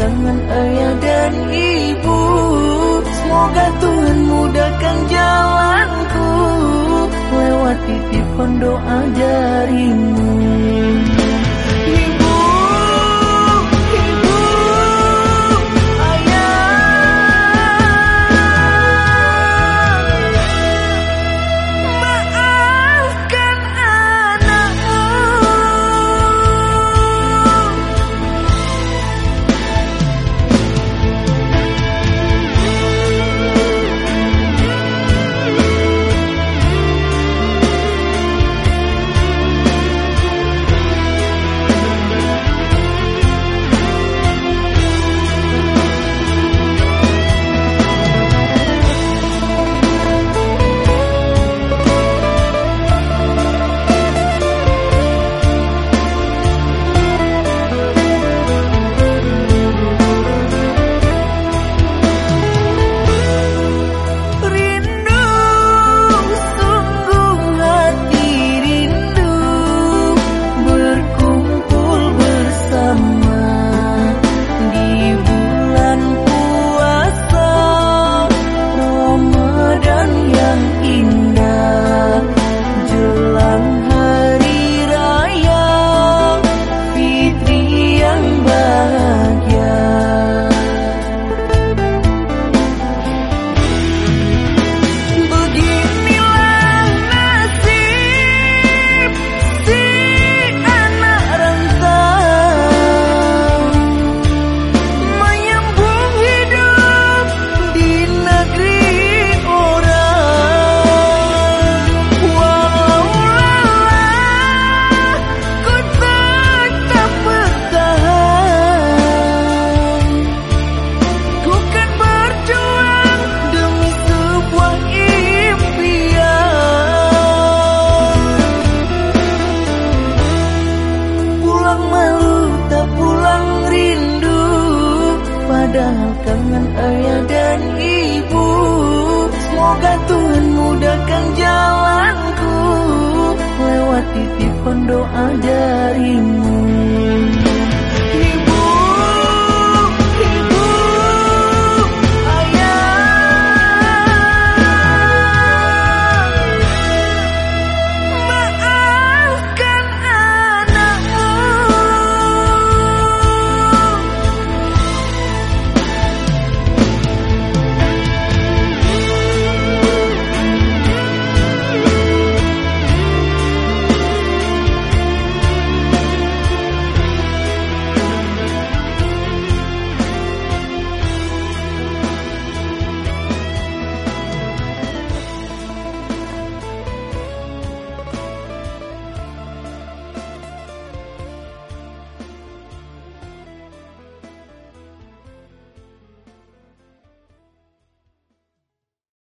tangan ayah dan ibu. Semoga Tuhan mudahkan jalanku. Lewati di doa darimu mudahkan jalanku lewat titipan doa darimu.